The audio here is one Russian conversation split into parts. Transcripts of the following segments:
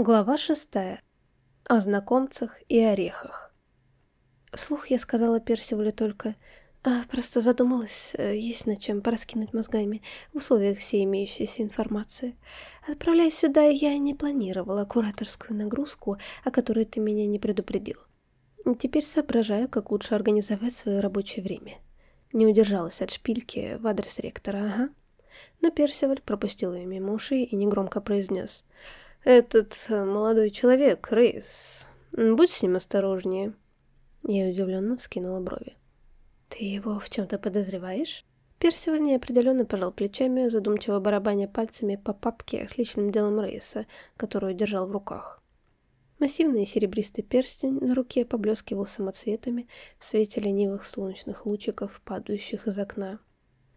Глава шестая. О знакомцах и орехах. Слух я сказала Персивалю только, а просто задумалась, э, есть над чем пораскинуть мозгами в условиях всей имеющейся информации. Отправляясь сюда, я не планировала кураторскую нагрузку, о которой ты меня не предупредил. Теперь соображаю, как лучше организовать свое рабочее время. Не удержалась от шпильки в адрес ректора, ага. Но Персиваль пропустил ее мимо ушей и негромко произнес — этот э, молодой человек, Рейс, будь с ним осторожнее. Я удивленно вскинула брови. Ты его в чем-то подозреваешь? Персиваль неопределенно пожал плечами, задумчиво барабаня пальцами по папке с личным делом Рейса, которую держал в руках. Массивный серебристый перстень на руке поблескивал самоцветами в свете ленивых солнечных лучиков, падающих из окна.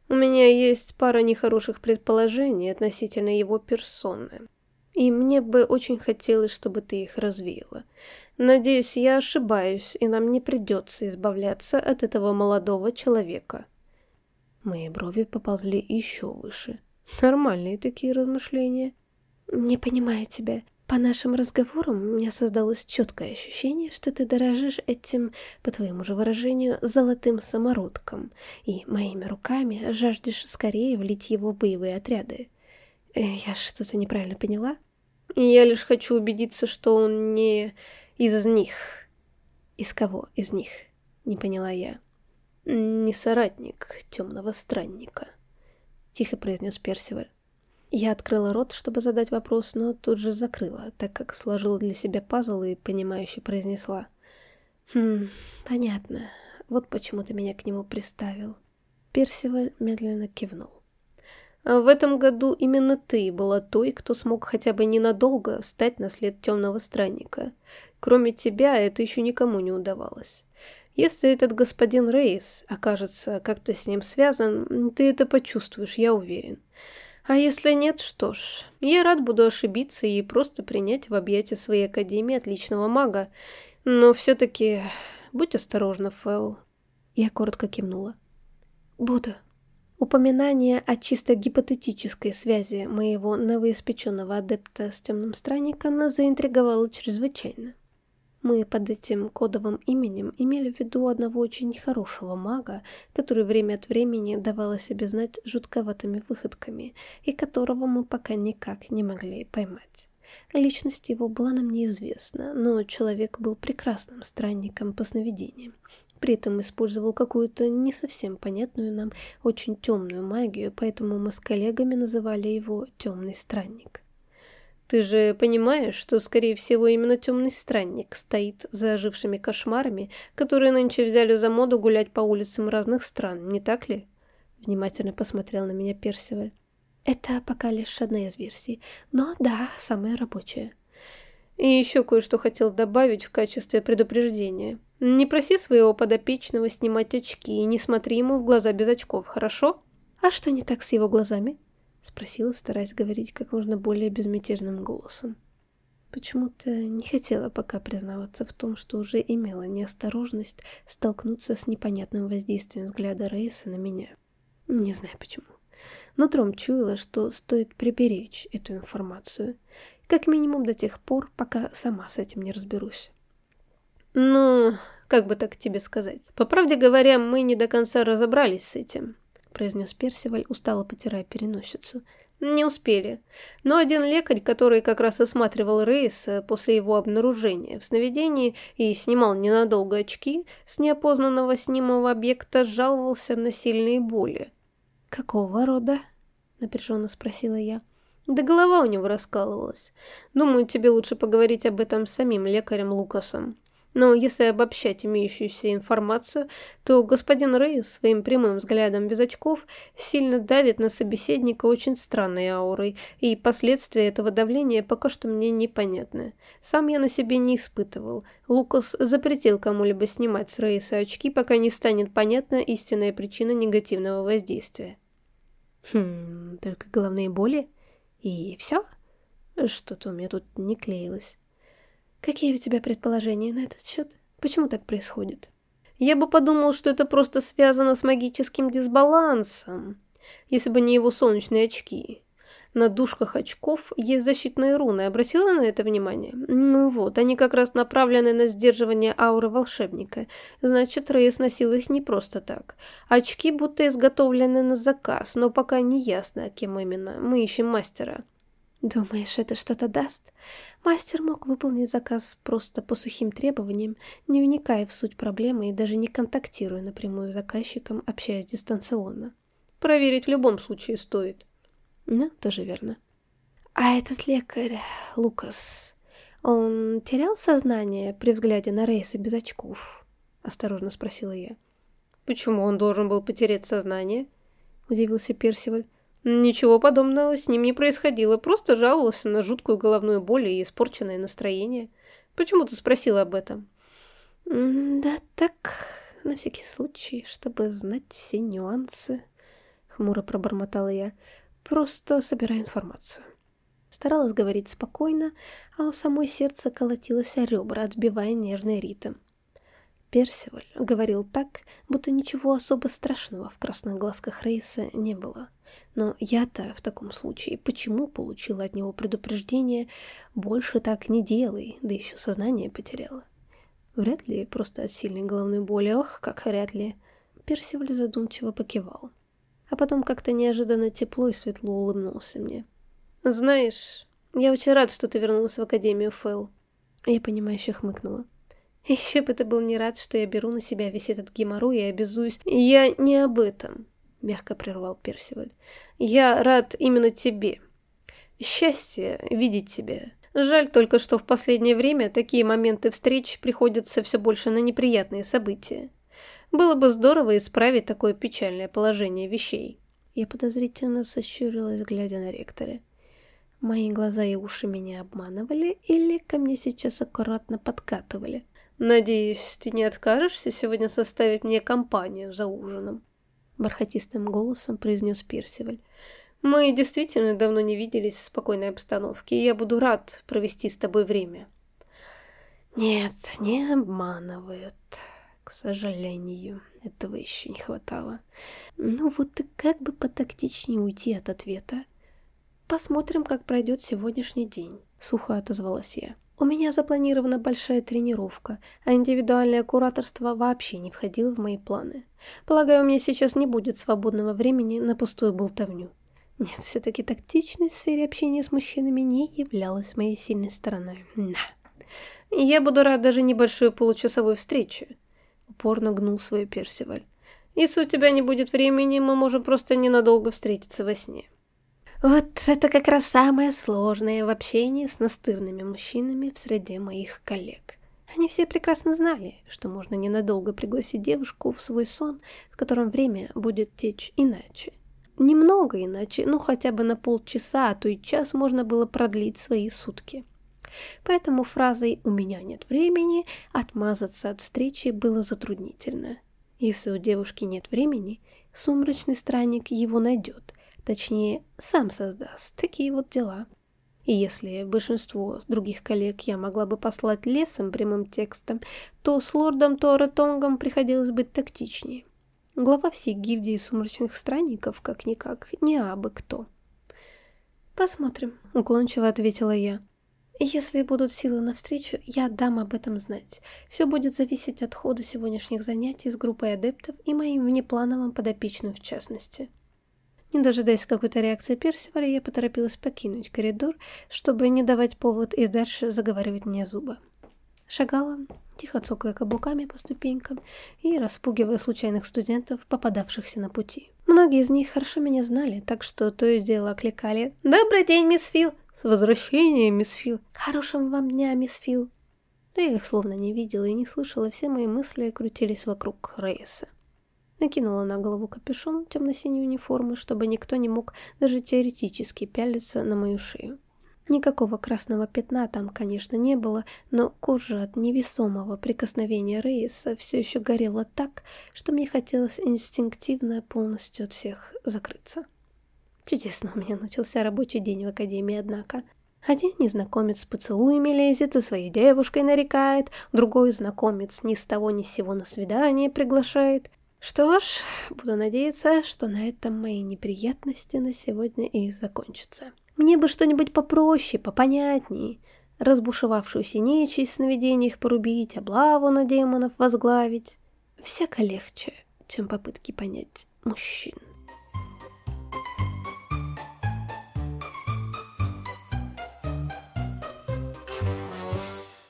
У меня есть пара нехороших предположений относительно его персоны, и мне бы очень хотелось, чтобы ты их развеяла. Надеюсь, я ошибаюсь, и нам не придется избавляться от этого молодого человека. Мои брови поползли еще выше. Нормальные такие размышления. Не понимаю тебя. По нашим разговорам у меня создалось четкое ощущение, что ты дорожишь этим, по твоему же выражению, золотым самородком, и моими руками жаждешь скорее влить его в боевые отряды. Э, я что-то неправильно поняла? Я лишь хочу убедиться, что он не из них. Из кого из них? Не поняла я. Не соратник темного странника. Тихо произнес Персиваль. Я открыла рот, чтобы задать вопрос, но тут же закрыла, так как сложила для себя пазл и понимающе произнесла. «Хм, понятно. Вот почему ты меня к нему приставил». Персиваль медленно кивнул. А в этом году именно ты была той, кто смог хотя бы ненадолго встать на след темного странника. Кроме тебя это еще никому не удавалось. Если этот господин Рейс окажется как-то с ним связан, ты это почувствуешь, я уверен. А если нет, что ж, я рад буду ошибиться и просто принять в объятия своей академии отличного мага. Но все-таки будь осторожна, Фэл. Я коротко кивнула. Буду. Упоминание о чисто гипотетической связи моего новоиспеченного адепта с темным странником заинтриговало чрезвычайно. Мы под этим кодовым именем имели в виду одного очень нехорошего мага, который время от времени давал о себе знать жутковатыми выходками, и которого мы пока никак не могли поймать. Личность его была нам неизвестна, но человек был прекрасным странником по сновидениям, при этом использовал какую-то не совсем понятную нам очень темную магию, поэтому мы с коллегами называли его «темный странник». Ты же понимаешь, что, скорее всего, именно темный странник стоит за ожившими кошмарами, которые нынче взяли за моду гулять по улицам разных стран, не так ли? Внимательно посмотрел на меня Персиваль. Это пока лишь одна из версий, но да, самая рабочая. И еще кое-что хотел добавить в качестве предупреждения. Не проси своего подопечного снимать очки и не смотри ему в глаза без очков, хорошо? А что не так с его глазами? Спросила, стараясь говорить как можно более безмятежным голосом. Почему-то не хотела пока признаваться в том, что уже имела неосторожность столкнуться с непонятным воздействием взгляда Рейса на меня. Не знаю почему. Но Тром чуяла, что стоит приберечь эту информацию, как минимум до тех пор, пока сама с этим не разберусь. «Ну, как бы так тебе сказать? По правде говоря, мы не до конца разобрались с этим», произнес Персиваль, устало потирая переносицу. «Не успели. Но один лекарь, который как раз осматривал Рейса после его обнаружения в сновидении и снимал ненадолго очки с неопознанного снимого объекта, жаловался на сильные боли». «Какого рода?» — напряженно спросила я. Да голова у него раскалывалась. Думаю, тебе лучше поговорить об этом с самим лекарем Лукасом. Но если обобщать имеющуюся информацию, то господин Рейс своим прямым взглядом без очков сильно давит на собеседника очень странной аурой, и последствия этого давления пока что мне непонятны. Сам я на себе не испытывал. Лукас запретил кому-либо снимать с Рейса очки, пока не станет понятна истинная причина негативного воздействия. Хм, только головные боли? И все? Что-то у меня тут не клеилось. Какие у тебя предположения на этот счет? Почему так происходит? Я бы подумал, что это просто связано с магическим дисбалансом, если бы не его солнечные очки. На дужках очков есть защитные руны. Обратила на это внимание? Ну вот, они как раз направлены на сдерживание ауры волшебника. Значит, Рейс носил их не просто так. Очки будто изготовлены на заказ, но пока не ясно, кем именно. Мы ищем мастера. Думаешь, это что-то даст? Мастер мог выполнить заказ просто по сухим требованиям, не вникая в суть проблемы и даже не контактируя напрямую с заказчиком, общаясь дистанционно. Проверить в любом случае стоит. Ну, тоже верно. А этот лекарь, Лукас, он терял сознание при взгляде на Рейса без очков? Осторожно спросила я. Почему он должен был потерять сознание? Удивился Персиваль. Ничего подобного с ним не происходило, просто жаловался на жуткую головную боль и испорченное настроение. Почему ты спросила об этом? Да так, на всякий случай, чтобы знать все нюансы. Хмуро пробормотала я. Просто собираю информацию. Старалась говорить спокойно, а у самой сердца колотилось о ребра, отбивая нервный ритм. Персиваль говорил так, будто ничего особо страшного в красных глазках Рейса не было. Но я-то в таком случае почему получила от него предупреждение «больше так не делай», да еще сознание потеряла? Вряд ли просто от сильной головной боли, ох, как вряд ли. Персиваль задумчиво покивал. А потом как-то неожиданно тепло и светло улыбнулся мне. «Знаешь, я очень рад, что ты вернулся в Академию Фэл». Я понимающе хмыкнула. Еще бы ты был не рад, что я беру на себя весь этот геморрой и обязуюсь. Я не об этом, мягко прервал Персиваль. Я рад именно тебе. Счастье видеть тебя. Жаль только, что в последнее время такие моменты встреч приходятся все больше на неприятные события. Было бы здорово исправить такое печальное положение вещей. Я подозрительно сощурилась, глядя на ректора. Мои глаза и уши меня обманывали или ко мне сейчас аккуратно подкатывали? «Надеюсь, ты не откажешься сегодня составить мне компанию за ужином?» Бархатистым голосом произнес Персиваль. «Мы действительно давно не виделись в спокойной обстановке, и я буду рад провести с тобой время». «Нет, не обманывают. К сожалению, этого еще не хватало. Ну вот и как бы потактичнее уйти от ответа. Посмотрим, как пройдет сегодняшний день», — сухо отозвалась я. У меня запланирована большая тренировка, а индивидуальное кураторство вообще не входило в мои планы. Полагаю, у меня сейчас не будет свободного времени на пустую болтовню. Нет, все-таки тактичность в сфере общения с мужчинами не являлась моей сильной стороной. Да. Я буду рад даже небольшой получасовой встрече. Упорно гнул свой Персиваль. Если у тебя не будет времени, мы можем просто ненадолго встретиться во сне. Вот это как раз самое сложное в общении с настырными мужчинами в среде моих коллег. Они все прекрасно знали, что можно ненадолго пригласить девушку в свой сон, в котором время будет течь иначе. Немного иначе, но хотя бы на полчаса, а то и час можно было продлить свои сутки. Поэтому фразой «у меня нет времени» отмазаться от встречи было затруднительно. Если у девушки нет времени, сумрачный странник его найдет – Точнее, сам создаст. Такие вот дела. И если большинство других коллег я могла бы послать лесом прямым текстом, то с лордом Тора Тонгом приходилось быть тактичнее. Глава всей гильдии сумрачных странников, как-никак, не абы кто. «Посмотрим», — уклончиво ответила я. «Если будут силы навстречу, я дам об этом знать. Все будет зависеть от хода сегодняшних занятий с группой адептов и моим внеплановым подопечным в частности». Не дожидаясь какой-то реакции Персиваля, я поторопилась покинуть коридор, чтобы не давать повод и дальше заговаривать мне зубы. Шагала, тихо цокая каблуками по ступенькам и распугивая случайных студентов, попадавшихся на пути. Многие из них хорошо меня знали, так что то и дело окликали «Добрый день, мисс Фил!» «С возвращением, мисс Фил!» «Хорошего вам дня, мисс Фил!» Но я их словно не видела и не слышала, все мои мысли крутились вокруг Рейса. Накинула на голову капюшон темно-синей униформы, чтобы никто не мог даже теоретически пялиться на мою шею. Никакого красного пятна там, конечно, не было, но кожа от невесомого прикосновения Рейса все еще горела так, что мне хотелось инстинктивно полностью от всех закрыться. Чудесно у меня начался рабочий день в академии, однако. Один незнакомец с поцелуями лезет и своей девушкой нарекает, другой знакомец ни с того ни с сего на свидание приглашает, Что ж, буду надеяться, что на этом мои неприятности на сегодня и закончатся. Мне бы что-нибудь попроще, попонятнее. Разбушевавшуюся нечисть в сновидениях порубить, облаву на демонов возглавить. Всяко легче, чем попытки понять мужчин.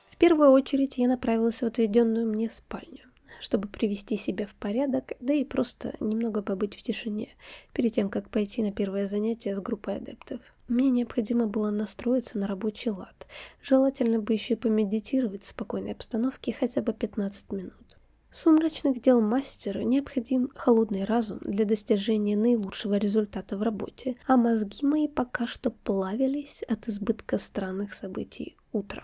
В первую очередь я направилась в отведенную мне спальню, чтобы привести себя в порядок, да и просто немного побыть в тишине, перед тем, как пойти на первое занятие с группой адептов. Мне необходимо было настроиться на рабочий лад, желательно бы еще помедитировать в спокойной обстановке хотя бы 15 минут. Сумрачных дел мастеру необходим холодный разум для достижения наилучшего результата в работе, а мозги мои пока что плавились от избытка странных событий утра.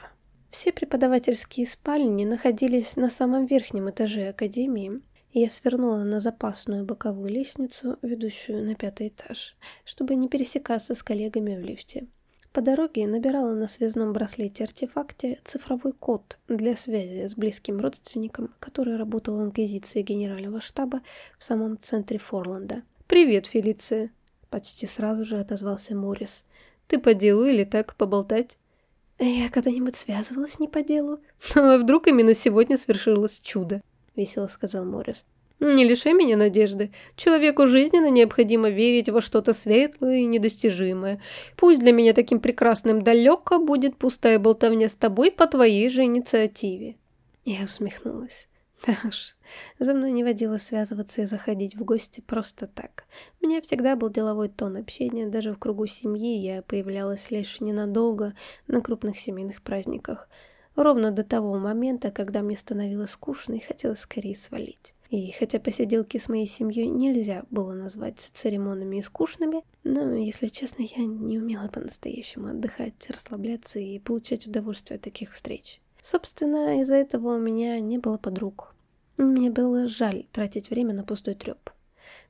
Все преподавательские спальни находились на самом верхнем этаже академии, и я свернула на запасную боковую лестницу, ведущую на пятый этаж, чтобы не пересекаться с коллегами в лифте. По дороге набирала на связном браслете-артефакте цифровой код для связи с близким родственником, который работал в инквизиции генерального штаба в самом центре Форланда. «Привет, Фелиция!» — почти сразу же отозвался Моррис. «Ты по делу или так поболтать?» «Я когда-нибудь связывалась не по делу?» «Ну, а вдруг именно сегодня свершилось чудо?» — весело сказал Моррис. «Не лишай меня надежды. Человеку жизненно необходимо верить во что-то светлое и недостижимое. Пусть для меня таким прекрасным далеко будет пустая болтовня с тобой по твоей же инициативе». Я усмехнулась. Да уж, за мной не водилось связываться и заходить в гости просто так. У меня всегда был деловой тон общения, даже в кругу семьи я появлялась лишь ненадолго на крупных семейных праздниках. Ровно до того момента, когда мне становилось скучно и хотелось скорее свалить. И хотя посиделки с моей семьей нельзя было назвать церемонными и скучными, но, если честно, я не умела по-настоящему отдыхать, расслабляться и получать удовольствие от таких встреч. Собственно, из-за этого у меня не было подруг. Мне было жаль тратить время на пустой треп.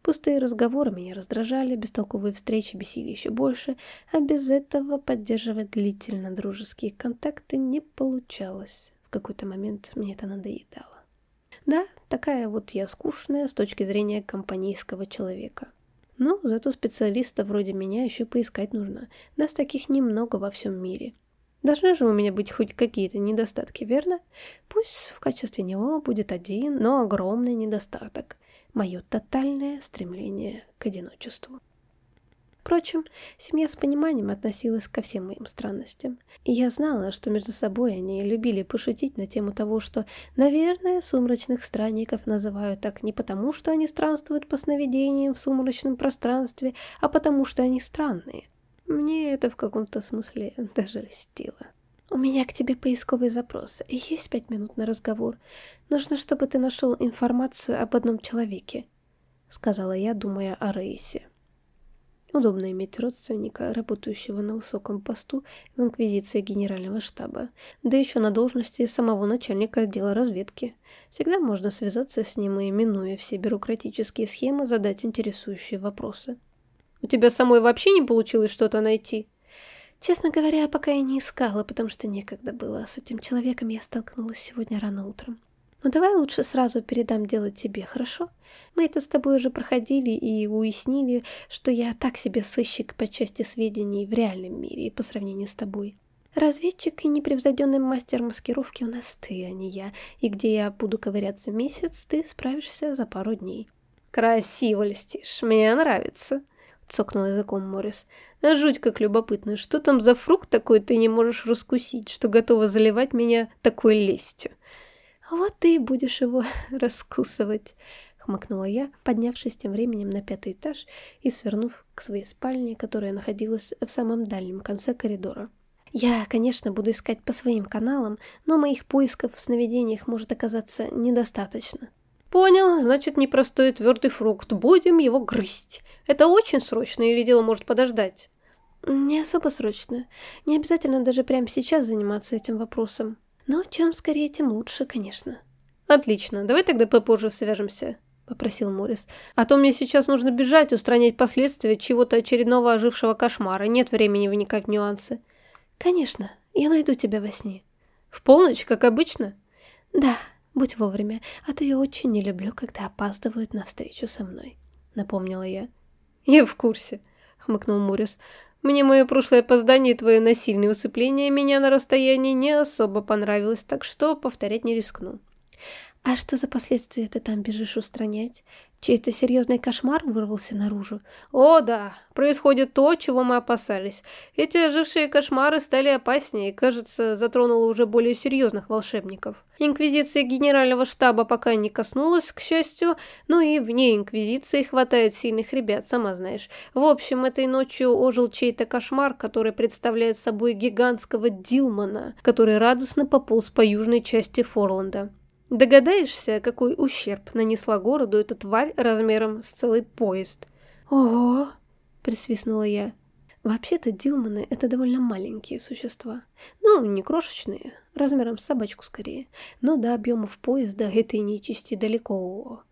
Пустые разговоры меня раздражали, бестолковые встречи бесили еще больше, а без этого поддерживать длительно дружеские контакты не получалось. В какой-то момент мне это надоедало. Да, такая вот я скучная с точки зрения компанейского человека. Но зато специалиста вроде меня еще поискать нужно. Нас таких немного во всем мире. Должны же у меня быть хоть какие-то недостатки, верно? Пусть в качестве него будет один, но огромный недостаток. Мое тотальное стремление к одиночеству. Впрочем, семья с пониманием относилась ко всем моим странностям. И я знала, что между собой они любили пошутить на тему того, что, наверное, сумрачных странников называют так не потому, что они странствуют по сновидениям в сумрачном пространстве, а потому, что они странные. Мне это в каком-то смысле даже растило. «У меня к тебе поисковый запрос. Есть пять минут на разговор. Нужно, чтобы ты нашел информацию об одном человеке», — сказала я, думая о Рейсе. Удобно иметь родственника, работающего на высоком посту в Инквизиции Генерального штаба, да еще на должности самого начальника отдела разведки. Всегда можно связаться с ним и, минуя все бюрократические схемы, задать интересующие вопросы. У тебя самой вообще не получилось что-то найти? Честно говоря, пока я не искала, потому что некогда было. С этим человеком я столкнулась сегодня рано утром. Но давай лучше сразу передам дело тебе, хорошо? Мы это с тобой уже проходили и уяснили, что я так себе сыщик по части сведений в реальном мире по сравнению с тобой. Разведчик и непревзойденный мастер маскировки у нас ты, а не я, и где я буду ковыряться месяц, ты справишься за пару дней. Красиво льстишь, мне нравится. — цокнул языком Моррис. «А жуть как любопытно, что там за фрукт такой ты не можешь раскусить, что готова заливать меня такой лестью?» «Вот ты и будешь его раскусывать», — хмыкнула я, поднявшись тем временем на пятый этаж и свернув к своей спальне, которая находилась в самом дальнем конце коридора. Я, конечно, буду искать по своим каналам, но моих поисков в сновидениях может оказаться недостаточно. Понял, значит, непростой твердый фрукт. Будем его грызть. Это очень срочно или дело может подождать? Не особо срочно. Не обязательно даже прямо сейчас заниматься этим вопросом. Но чем скорее, тем лучше, конечно. Отлично, давай тогда попозже свяжемся, попросил Морис. А то мне сейчас нужно бежать, устранять последствия чего-то очередного ожившего кошмара. Нет времени вникать в нюансы. Конечно, я найду тебя во сне. В полночь, как обычно? Да, Будь вовремя, а то я очень не люблю, когда опаздывают на встречу со мной», — напомнила я. «Я в курсе», — хмыкнул Морис. «Мне мое прошлое опоздание и твое насильное усыпление меня на расстоянии не особо понравилось, так что повторять не рискну». «А что за последствия ты там бежишь устранять? Чей-то серьезный кошмар вырвался наружу?» «О, да! Происходит то, чего мы опасались. Эти ожившие кошмары стали опаснее и, кажется, затронуло уже более серьезных волшебников. Инквизиция генерального штаба пока не коснулась, к счастью, но и вне Инквизиции хватает сильных ребят, сама знаешь. В общем, этой ночью ожил чей-то кошмар, который представляет собой гигантского Дилмана, который радостно пополз по южной части Форланда. Догадаешься, какой ущерб нанесла городу эта тварь размером с целый поезд? Ого! присвистнула я. Вообще-то Дилманы — это довольно маленькие существа. Ну, не крошечные, размером с собачку скорее. Но до объемов поезда этой нечисти далеко.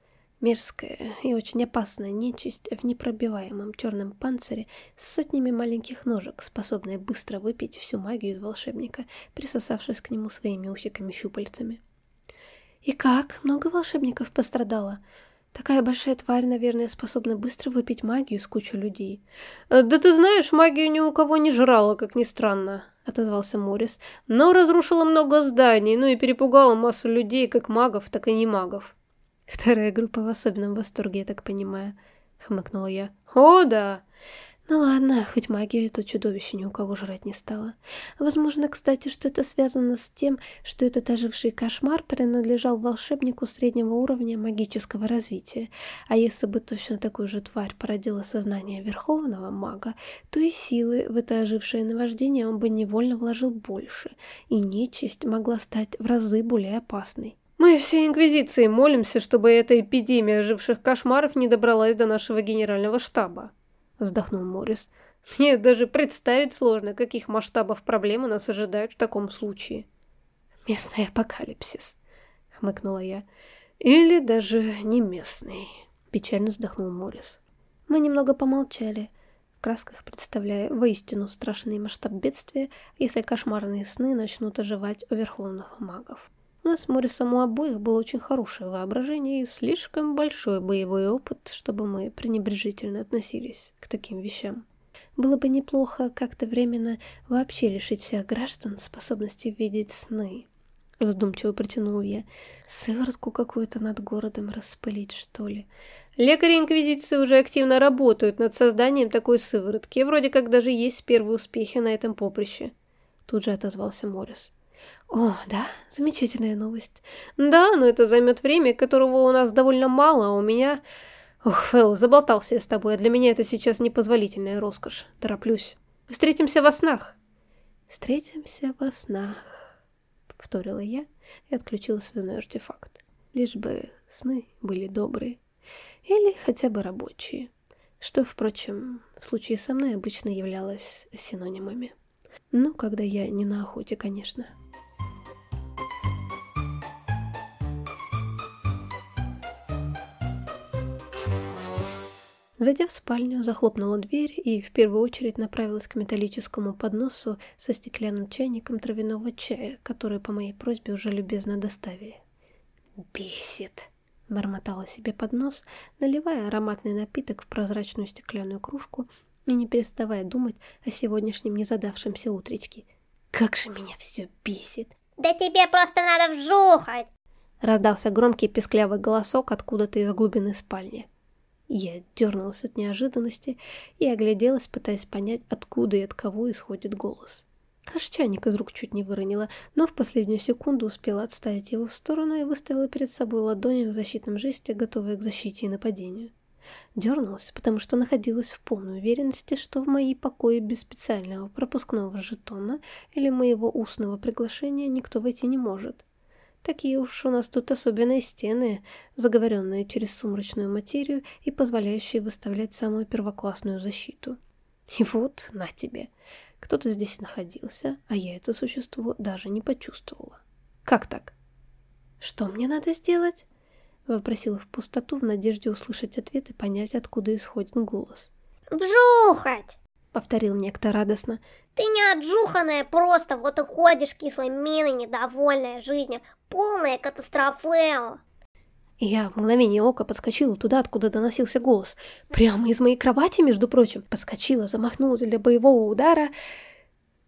Мерзкая и очень опасная нечисть в непробиваемом черном панцире с сотнями маленьких ножек, способная быстро выпить всю магию из волшебника, присосавшись к нему своими усиками-щупальцами. «И как? Много волшебников пострадало?» Такая большая тварь, наверное, способна быстро выпить магию с кучу людей. Э, «Да ты знаешь, магию ни у кого не жрала, как ни странно», — отозвался Морис. «Но разрушила много зданий, ну и перепугала массу людей, как магов, так и не магов». «Вторая группа в особенном восторге, я так понимаю», — хмыкнула я. «О, да!» Ну ладно, хоть магию это чудовище ни у кого жрать не стало. Возможно, кстати, что это связано с тем, что этот оживший кошмар принадлежал волшебнику среднего уровня магического развития. А если бы точно такую же тварь породила сознание верховного мага, то и силы в это ожившее наваждение он бы невольно вложил больше, и нечисть могла стать в разы более опасной. Мы все Инквизиции молимся, чтобы эта эпидемия оживших кошмаров не добралась до нашего генерального штаба. — вздохнул Моррис. «Мне даже представить сложно, каких масштабов проблемы нас ожидают в таком случае». «Местный апокалипсис», — хмыкнула я. «Или даже не местный», — печально вздохнул Моррис. Мы немного помолчали, в красках представляя воистину страшный масштаб бедствия, если кошмарные сны начнут оживать у верховных магов. У нас с Моррисом у обоих было очень хорошее воображение и слишком большой боевой опыт, чтобы мы пренебрежительно относились к таким вещам. Было бы неплохо как-то временно вообще лишить всех граждан способности видеть сны. Задумчиво протянул я. Сыворотку какую-то над городом распылить, что ли. Лекари Инквизиции уже активно работают над созданием такой сыворотки. Вроде как даже есть первые успехи на этом поприще. Тут же отозвался Моррис. О, да, замечательная новость. Да, но это займет время, которого у нас довольно мало, а у меня... Ох, Фэл, заболтался я с тобой, а для меня это сейчас непозволительная роскошь. Тороплюсь. Встретимся во снах. Встретимся во снах, повторила я и отключила свиной артефакт. Лишь бы сны были добрые. Или хотя бы рабочие. Что, впрочем, в случае со мной обычно являлось синонимами. Ну, когда я не на охоте, конечно. Зайдя в спальню, захлопнула дверь и в первую очередь направилась к металлическому подносу со стеклянным чайником травяного чая, который по моей просьбе уже любезно доставили. «Бесит!» — бормотала себе под нос, наливая ароматный напиток в прозрачную стеклянную кружку и не переставая думать о сегодняшнем незадавшемся утречке. «Как же меня все бесит!» «Да тебе просто надо вжухать!» Раздался громкий песклявый голосок откуда-то из глубины спальни. Я дернулась от неожиданности и огляделась, пытаясь понять, откуда и от кого исходит голос. Аж чайник из рук чуть не выронила, но в последнюю секунду успела отставить его в сторону и выставила перед собой ладони в защитном жесте, готовая к защите и нападению. Дернулась, потому что находилась в полной уверенности, что в мои покои без специального пропускного жетона или моего устного приглашения никто войти не может. Такие уж у нас тут особенные стены, заговоренные через сумрачную материю и позволяющие выставлять самую первоклассную защиту. И вот, на тебе, кто-то здесь находился, а я это существо даже не почувствовала. Как так? Что мне надо сделать? Вопросила в пустоту в надежде услышать ответ и понять, откуда исходит голос. «Вжухать!» повторил некто радостно. Ты не отжуханная просто, вот и ходишь кислой миной, недовольная жизнью. Полная катастрофа. Я в мгновение ока подскочила туда, откуда доносился голос. Прямо из моей кровати, между прочим. Подскочила, замахнулась для боевого удара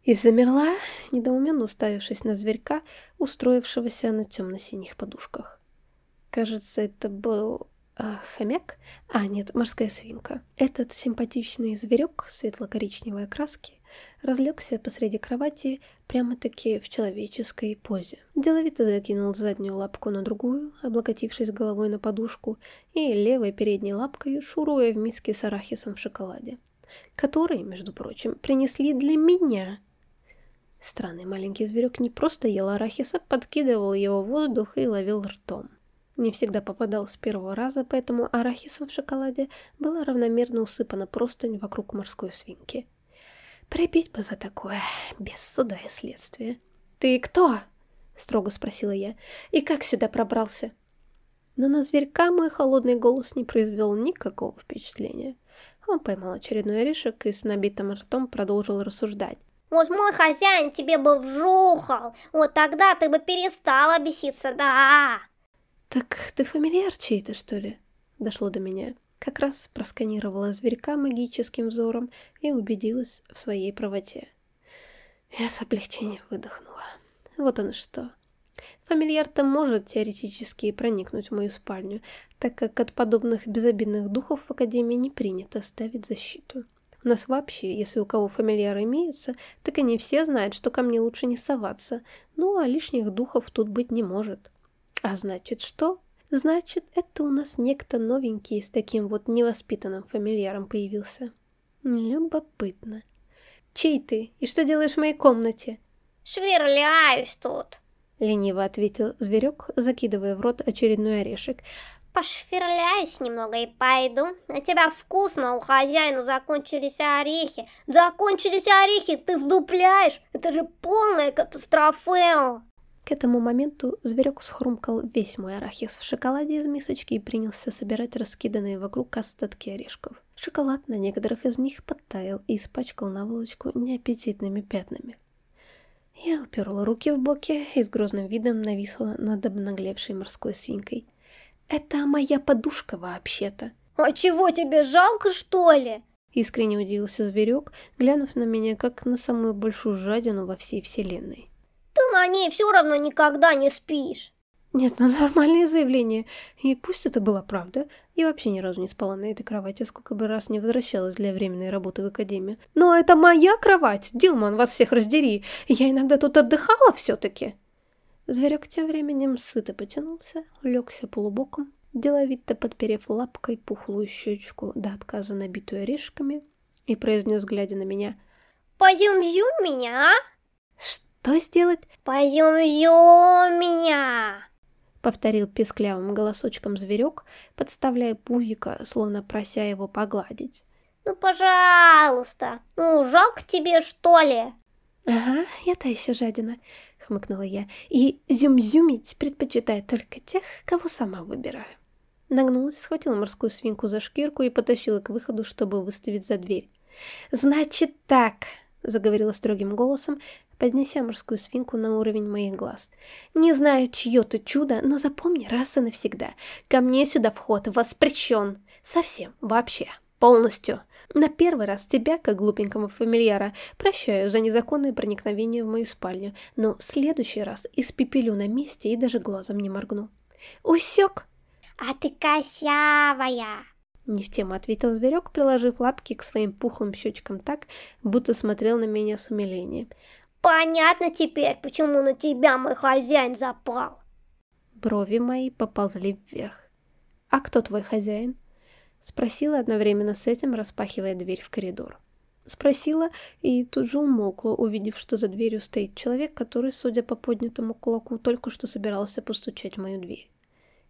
и замерла, недоуменно уставившись на зверька, устроившегося на темно-синих подушках. Кажется, это был а, хомяк? А, нет, морская свинка. Этот симпатичный зверек светло-коричневой окраски разлегся посреди кровати прямо-таки в человеческой позе. Деловито закинул заднюю лапку на другую, облокотившись головой на подушку, и левой передней лапкой шуруя в миске с арахисом в шоколаде, который, между прочим, принесли для меня. Странный маленький зверек не просто ел арахиса, подкидывал его в воздух и ловил ртом. Не всегда попадал с первого раза, поэтому арахисом в шоколаде была равномерно усыпана простынь вокруг морской свинки. Прибить бы за такое, без суда и следствия. «Ты кто?» — строго спросила я. «И как сюда пробрался?» Но на зверька мой холодный голос не произвел никакого впечатления. Он поймал очередной орешек и с набитым ртом продолжил рассуждать. Вот мой хозяин тебе бы вжухал, вот тогда ты бы перестала беситься, да. Так ты фамильяр чей-то, что ли? Дошло до меня. Как раз просканировала зверька магическим взором и убедилась в своей правоте. Я с облегчением выдохнула. Вот оно что. Фамильяр-то может теоретически проникнуть в мою спальню, так как от подобных безобидных духов в Академии не принято ставить защиту. У нас вообще, если у кого фамильяры имеются, так они все знают, что ко мне лучше не соваться, ну а лишних духов тут быть не может. А значит что? Значит, это у нас некто новенький с таким вот невоспитанным фамильяром появился. Любопытно. Чей ты? И что делаешь в моей комнате? Швырляюсь тут. Лениво ответил зверек, закидывая в рот очередной орешек. Пошвырляюсь немного и пойду. На тебя вкусно, у хозяина закончились орехи. Закончились орехи, ты вдупляешь. Это же полная катастрофа. К этому моменту зверек схрумкал весь мой арахис в шоколаде из мисочки и принялся собирать раскиданные вокруг остатки орешков. Шоколад на некоторых из них подтаял и испачкал наволочку неаппетитными пятнами. Я уперла руки в боки и с грозным видом нависла над обнаглевшей морской свинкой. «Это моя подушка вообще-то!» «А чего тебе жалко, что ли?» Искренне удивился зверек, глянув на меня как на самую большую жадину во всей вселенной. Ты на ней все равно никогда не спишь. Нет, ну нормальное заявление. И пусть это была правда. Я вообще ни разу не спала на этой кровати, сколько бы раз не возвращалась для временной работы в академии. Но это моя кровать! Дилман, вас всех раздери! Я иногда тут отдыхала все-таки. Зверек тем временем сыто потянулся, улегся полубоком, деловито подперев лапкой пухлую щечку до отказа набитую орешками, и произнес, глядя на меня, «Позюм-зюм меня, а?» «Что?» сделать? Пойдем меня!» Повторил песклявым голосочком зверек, подставляя пугика, словно прося его погладить. «Ну, пожалуйста! Ну, жалко тебе, что ли?» «Ага, я та еще жадина», — хмыкнула я, «и зюм-зюмить предпочитаю только тех, кого сама выбираю». Нагнулась, схватила морскую свинку за шкирку и потащила к выходу, чтобы выставить за дверь. «Значит так», — заговорила строгим голосом, поднеся морскую свинку на уровень моих глаз. «Не знаю, чье ты чудо, но запомни раз и навсегда. Ко мне сюда вход воспрещен. Совсем, вообще, полностью. На первый раз тебя, как глупенького фамильяра, прощаю за незаконное проникновение в мою спальню, но в следующий раз испепелю на месте и даже глазом не моргну. Усек?» «А ты косявая!» Не в тему ответил зверек, приложив лапки к своим пухлым щечкам так, будто смотрел на меня с умилением. Понятно теперь, почему на тебя мой хозяин запал. Брови мои поползли вверх. «А кто твой хозяин?» Спросила одновременно с этим, распахивая дверь в коридор. Спросила и тут же умолкла, увидев, что за дверью стоит человек, который, судя по поднятому кулаку, только что собирался постучать в мою дверь.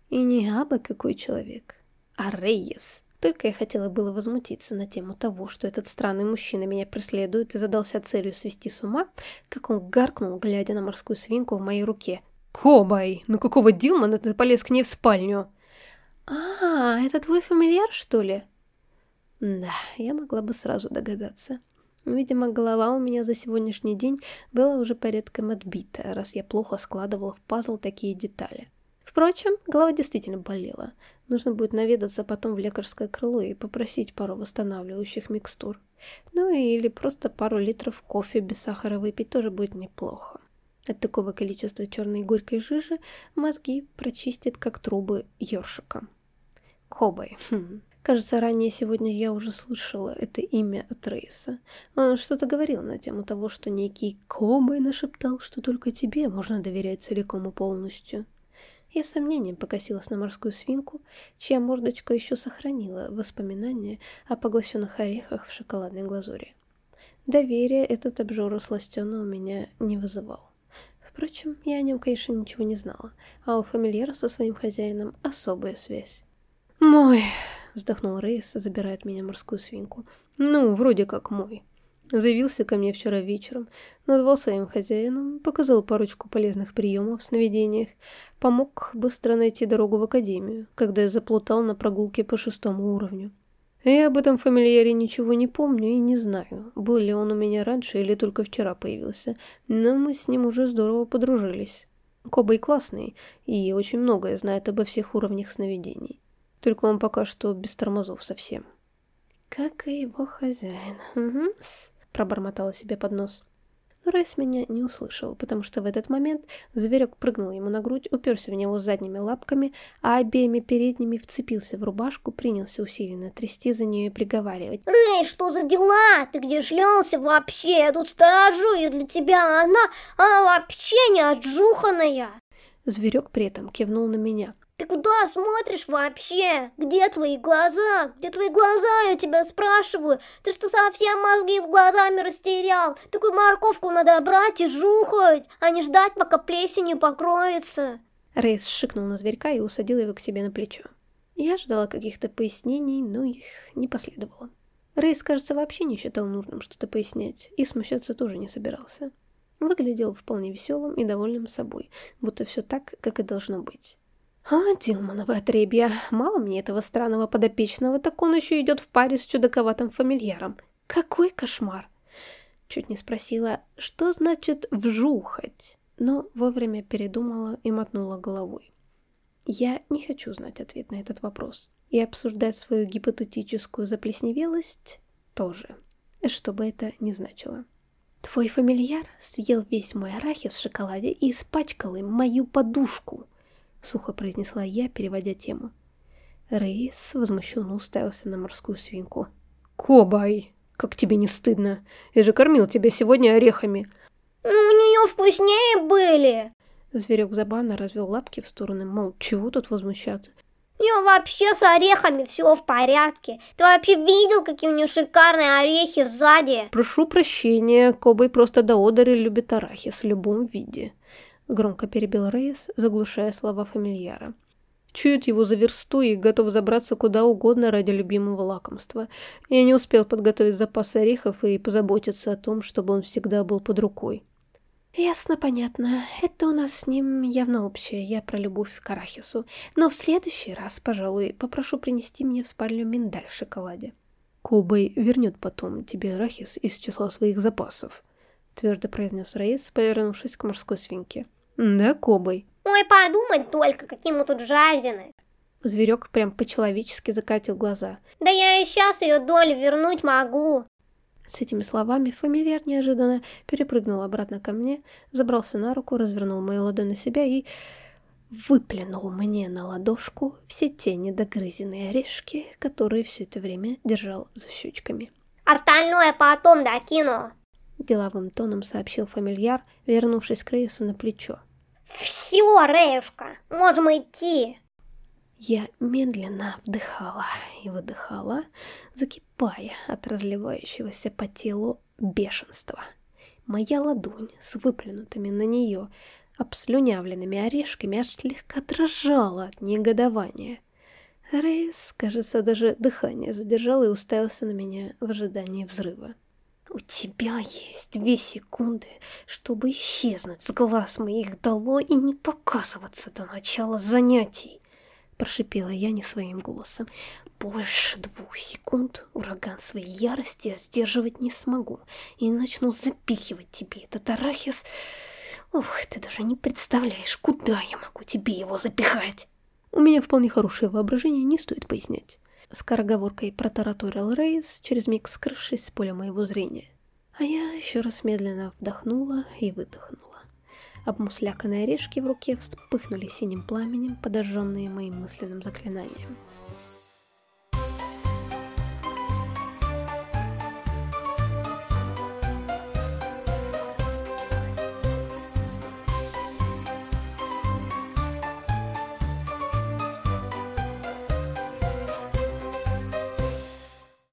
И не абы какой человек, а Рейес. Только я хотела было возмутиться на тему того, что этот странный мужчина меня преследует и задался целью свести с ума, как он гаркнул, глядя на морскую свинку в моей руке. «Кобай, ну какого Дилмана ты полез к ней в спальню?» «А, это твой фамильяр, что ли?» Да, я могла бы сразу догадаться. Видимо, голова у меня за сегодняшний день была уже порядком отбита, раз я плохо складывала в пазл такие детали. Впрочем, голова действительно болела. Нужно будет наведаться потом в лекарское крыло и попросить пару восстанавливающих микстур. Ну или просто пару литров кофе без сахара выпить тоже будет неплохо. От такого количества черной горькой жижи мозги прочистит, как трубы ёршиком. Кобай. Хм. Кажется, ранее сегодня я уже слышала это имя от Рейса. Он что-то говорил на тему того, что некий Кобай нашептал, что только тебе можно доверять целиком и полностью. Я с сомнением покосилась на морскую свинку, чья мордочка еще сохранила воспоминания о поглощенных орехах в шоколадной глазури. Доверие этот обжора сластена у меня не вызывал. Впрочем, я о нем, конечно, ничего не знала, а у фамильяра со своим хозяином особая связь. «Мой!» — вздохнул Рейс, забирая от меня морскую свинку. «Ну, вроде как мой». Заявился ко мне вчера вечером, назвал своим хозяином, показал парочку полезных приемов в сновидениях, помог быстро найти дорогу в академию, когда я заплутал на прогулке по шестому уровню. Я об этом фамильяре ничего не помню и не знаю, был ли он у меня раньше или только вчера появился, но мы с ним уже здорово подружились. Кобай классный и очень многое знает обо всех уровнях сновидений. Только он пока что без тормозов совсем. Как и его хозяин. Угу. Пробормотала себе под нос. Но Райс меня не услышал, потому что в этот момент зверек прыгнул ему на грудь, уперся в него задними лапками, а обеими передними вцепился в рубашку, принялся усиленно трясти за нее и приговаривать. «Рэй, что за дела? Ты где шлялся вообще? Я тут сторожу ее для тебя, а она, она вообще не отжуханная!» Зверек при этом кивнул на меня. Ты куда смотришь вообще? Где твои глаза? Где твои глаза, я тебя спрашиваю? Ты что, совсем мозги с глазами растерял? Такую морковку надо брать и жухать, а не ждать, пока плесенью покроется. Рейс шикнул на зверька и усадил его к себе на плечо. Я ждала каких-то пояснений, но их не последовало. Рейс, кажется, вообще не считал нужным что-то пояснять, и смущаться тоже не собирался. Выглядел вполне веселым и довольным собой, будто все так, как и должно быть. А, Дилманово отребья. Мало мне этого странного подопечного, так он еще идет в паре с чудаковатым фамильяром. Какой кошмар! Чуть не спросила, что значит «вжухать», но вовремя передумала и мотнула головой. Я не хочу знать ответ на этот вопрос. И обсуждать свою гипотетическую заплесневелость тоже, что бы это ни значило. Твой фамильяр съел весь мой арахис в шоколаде и испачкал им мою подушку. — сухо произнесла я, переводя тему. Рейс возмущенно уставился на морскую свинку. «Кобай, как тебе не стыдно? Я же кормил тебя сегодня орехами!» «У нее вкуснее были!» Зверек забавно развел лапки в стороны, мол, чего тут возмущаться? У нее вообще с орехами все в порядке. Ты вообще видел, какие у нее шикарные орехи сзади? Прошу прощения, Кобай просто до одери любит арахис в любом виде. Громко перебил Рейс, заглушая слова фамильяра. Чует его за версту и готов забраться куда угодно ради любимого лакомства. Я не успел подготовить запас орехов и позаботиться о том, чтобы он всегда был под рукой. Ясно, понятно. Это у нас с ним явно общее, я про любовь к арахису. Но в следующий раз, пожалуй, попрошу принести мне в спальню миндаль в шоколаде. Кубай вернет потом тебе арахис из числа своих запасов, твердо произнес Рейс, повернувшись к морской свинке. Да, Кобой. Ой, подумать только, какие мы тут жазины. Зверек прям по-человечески закатил глаза. Да я и сейчас ее долю вернуть могу. С этими словами фамильяр неожиданно перепрыгнул обратно ко мне, забрался на руку, развернул мою ладонь на себя и выплюнул мне на ладошку все те недогрызенные орешки, которые все это время держал за щечками. «Остальное потом докину!» Деловым тоном сообщил фамильяр, вернувшись к Рейсу на плечо. «Все, Реюшка, можем идти!» Я медленно вдыхала и выдыхала, закипая от разливающегося по телу бешенства. Моя ладонь с выплюнутыми на нее обслюнявленными орешками аж слегка дрожала от негодования. Рейс, кажется, даже дыхание задержал и уставился на меня в ожидании взрыва. У тебя есть две секунды, чтобы исчезнуть с глаз моих дало и не показываться до начала занятий. Прошипела я не своим голосом. Больше двух секунд ураган своей ярости сдерживать не смогу. И начну запихивать тебе этот арахис... Ох, ты даже не представляешь, куда я могу тебе его запихать. У меня вполне хорошее воображение, не стоит пояснять. Скороговоркой протараторил Рейс, через миг скрывшись с поля моего зрения. А я еще раз медленно вдохнула и выдохнула. Обмусляканные орешки в руке вспыхнули синим пламенем, подожженные моим мысленным заклинанием.